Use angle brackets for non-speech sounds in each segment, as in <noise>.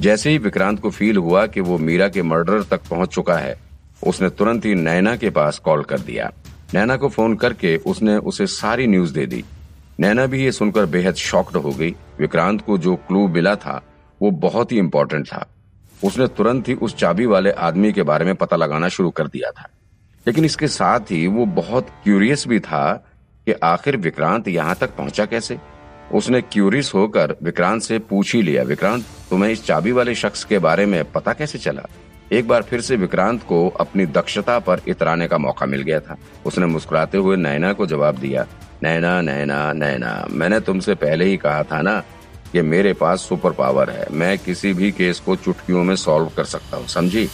जैसे ही विक्रांत को फील हुआ कि वो मीरा के मर्डर तक पहुँच चुका है, उसने तुरंत ही नैना के पास कॉल कर दिया। नैना को फ़ोन करके उसने उसे सारी न्यूज़ दे दी। नैना भी ये सुनकर बेहद शॉक्ड हो गई। विक्रांत को जो क्लू मिला था, वो बहुत ही इम्पोर्टेंट था। उसने तुरंत ही उस चाबी वाले आदमी के बारे में पता लगाना शुरू कर दिया था। लेकिन इसके साथ ही वो बहुत क्यूरियस भी था कि आखिर विक्रांत यहाँ तक पहुँचा कैसे? उसने क्यूरियस होकर विक्रांत से पूछ ही लिया, विक्रांत, तुम्हें इस चाबी वाले शख्स के बारे में पता कैसे चला? एक बार फिर से विक्रांत को अपनी दक्षता पर इतराने का मौका मिल गया था। उसने मुस्कुराते हुए नैना को जवाब दिया, नैना नैना नैना, मैंने तुमसे पहले ही कहा था ना कि मेरे पास सुपर पावर है। मैं किसी भी केस को चुटकियों में सॉल्व कर सकता हूँ, समझी?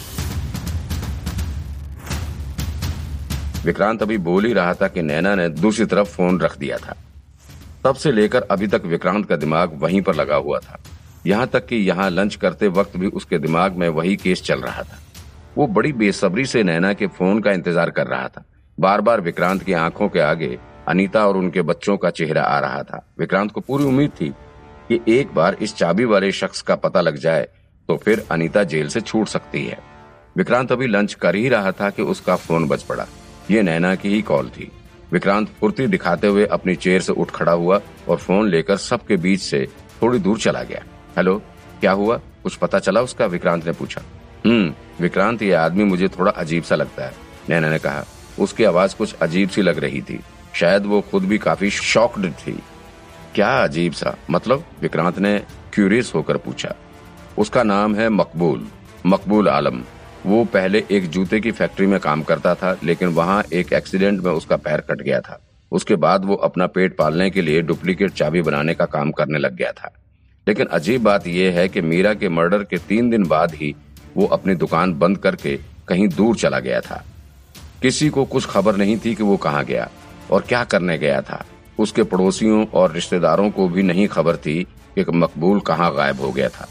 विक्रांत अभी बोल ही रहा था कि नैना ने दूसरी तरफ़ फ़ोन रख दिया था। तब से लेकर अभी तक विक्रांत का दिमाग वहीं पर लगा हुआ था। यहाँ तक कि यहाँ लंच करते वक्त भी उसके दिमाग में वही केस चल रहा था। वो बड़ी बेसब्री से नैना के फ़ोन का इंतज़ार कर रहा था। बार बार विक्रांत की आँखों के आगे अनीता और उनके बच्चों का चेहरा आ रहा था। विक्रांत को पूरी उम्मीद थी कि एक बार इस चाबी वाले शख्स का पता लग जाए तो फिर अनीता जेल से छूट सकती है। विक्रांत अभी लंच कर ही रहा था कि उसका फ़ोन बज पड़ा। ये नैना की ही कॉल थी। विक्रांत फुर्ती दिखाते हुए अपनी चेयर से उठ खड़ा हुआ और फ़ोन लेकर सबके बीच से थोड़ी दूर चला गया। हेलो, क्या हुआ? कुछ पता चला उसका? विक्रांत ने पूछा। हम्म विक्रांत, ये आदमी मुझे थोड़ा अजीब सा लगता है, नैना ने कहा। उसकी आवाज़ कुछ अजीब सी लग रही थी। शायद वो खुद भी काफ़ी शॉक्ड थी। क्या अजीब सा? मतलब? विक्रांत ने क्यूरियस होकर पूछा। उसका नाम है मकबूल मकबूल आलम। वो पहले एक जूते की फैक्ट्री में काम करता था, लेकिन वहाँ एक एक्सीडेंट में उसका पैर कट गया था। उसके बाद वो अपना पेट पालने के लिए डुप्लीकेट चाबी बनाने का काम करने लग गया था। लेकिन अजीब बात यह है कि मीरा के मर्डर के तीन दिन बाद ही वो अपनी दुकान बंद करके कहीं दूर चला गया था। किसी को कुछ खबर नहीं थी कि वो कहाँ गया और क्या करने गया था। उसके पड़ोसियों और रिश्तेदारों को भी नहीं खबर थी कि मकबूल कहाँ गायब हो गया था।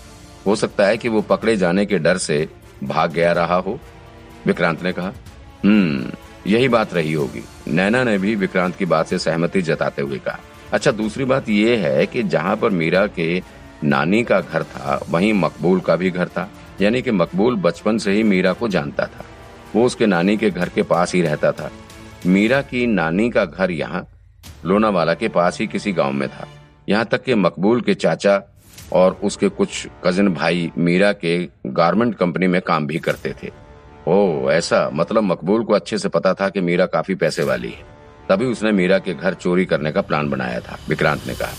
हो सकता है कि वो पकड़े जाने के डर से भाग गया रहा हो? विक्रांत ने कहा हम्म यही बात रही होगी। नैना ने भी विक्रांत की बात से सहमति जताते हुए कहा अच्छा दूसरी बात यह है कि जहाँ पर मीरा के नानी का घर था, वहीं मकबूल का भी घर था। यानी कि मकबूल बचपन से ही मीरा को जानता था। वो उसके नानी के घर के पास ही रहता था। मीरा की नानी का घर यहाँ, लोनावाला के पास ही किसी गाँव में था। यहाँ तक कि मकबूल के चाचा और उसके कुछ कजिन भाई मीरा के गारमेंट कंपनी में काम भी करते थे। ओ ऐसा मतलब मकबूल को अच्छे से पता था कि मीरा काफ़ी पैसे वाली है। तभी उसने मीरा के घर चोरी करने का प्लान बनाया था, विक्रांत ने कहा।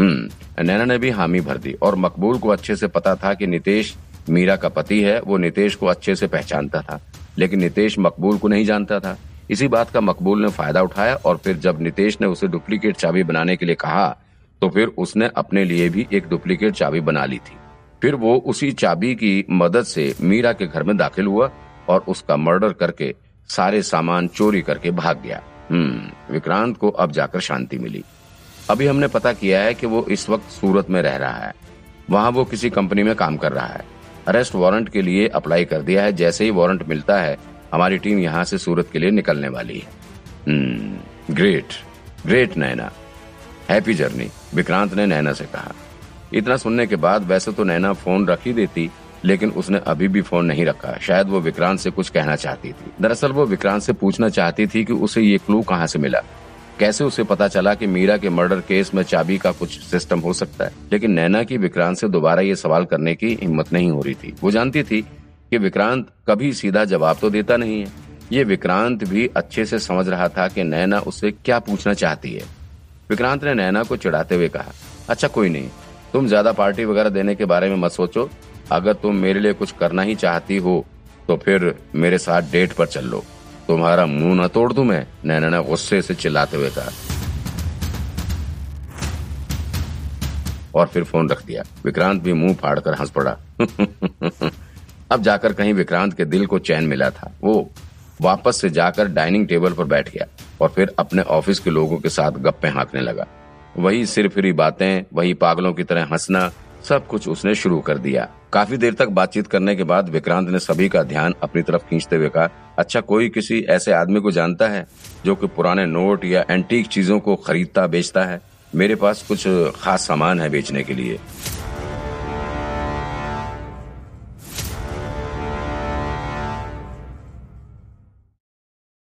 हम्म नैना ने भी हामी भर दी और मकबूल को अच्छे से पता था कि नितेश मीरा का पति है, वो नितेश को अच्छे से पहचानता था, लेकिन नितेश मकबूल को नहीं जानता था। इसी बात का मकबूल ने फ़ायदा उठाया और फिर जब नितेश ने उसे डुप्लीकेट चाबी बनाने के लिए कहा तो फिर उसने अपने लिए भी एक डुप्लीकेट चाबी बना ली थी। फिर वो उसी चाबी की मदद से मीरा के घर में दाखिल हुआ और उसका मर्डर करके सारे सामान चोरी करके भाग गया। हम्म विक्रांत को अब जाकर शांति मिली। अभी हमने पता किया है कि वो इस वक्त सूरत में रह रहा है। वहाँ वो किसी कंपनी में काम कर रहा है। अरेस्ट वारंट के लिए अप्लाई कर दिया है। जैसे ही वारंट मिलता है हमारी टीम यहाँ से सूरत के लिए निकलने वाली है। हम्म great great Naina. Happy journey Vikrant ने नैना से कहा। इतना सुनने के बाद वैसे तो नैना फ़ोन रख ही देती, लेकिन उसने अभी भी फ़ोन नहीं रखा। शायद वो विक्रांत से कुछ कहना चाहती थी। दरअसल वो विक्रांत से पूछना चाहती थी कि उसे ये क्लू कहाँ से मिला। कैसे उसे पता चला कि मीरा के मर्डर केस में चाबी का कुछ सिस्टम हो सकता है? लेकिन नैना की विक्रांत से दोबारा ये सवाल करने की हिम्मत नहीं हो रही थी। वो जानती थी कि विक्रांत कभी सीधा जवाब तो देता नहीं है। ये विक्रांत भी अच्छे से समझ रहा था कि नैना उससे क्या पूछना चाहती है। विक्रांत ने नैना को चिढ़ाते हुए कहा अच्छा कोई नहीं। तुम ज़्यादा पार्टी वगैरह देने के बारे में मत सोचो। अगर तुम मेरे लिए कुछ करना ही चाहती हो तो फिर मेरे साथ डेट पर चल। लो तुम्हारा मुँह न तोड़ दू मैं, नैना ने गुस्से से चिल्लाते हुए कहा। और फिर फ़ोन रख दिया। विक्रांत भी मुँह फाड़कर हंस पड़ा। <laughs> अब जाकर कहीं विक्रांत के दिल को चैन मिला था। वो वापस से जाकर डाइनिंग टेबल पर बैठ गया और फिर अपने ऑफ़िस के लोगों के साथ गप्पे हाँकने लगा। वही सिर फिरी बातें, वही पागलों की तरह हंसना, सब कुछ उसने शुरू कर दिया। काफ़ी देर तक बातचीत करने के बाद विक्रांत ने सभी का ध्यान अपनी तरफ़ खींचते हुए कहा अच्छा कोई किसी ऐसे आदमी को जानता है जो कि पुराने नोट या एंटीक चीज़ों को खरीदता, बेचता है? मेरे पास कुछ खास सामान है बेचने के लिए।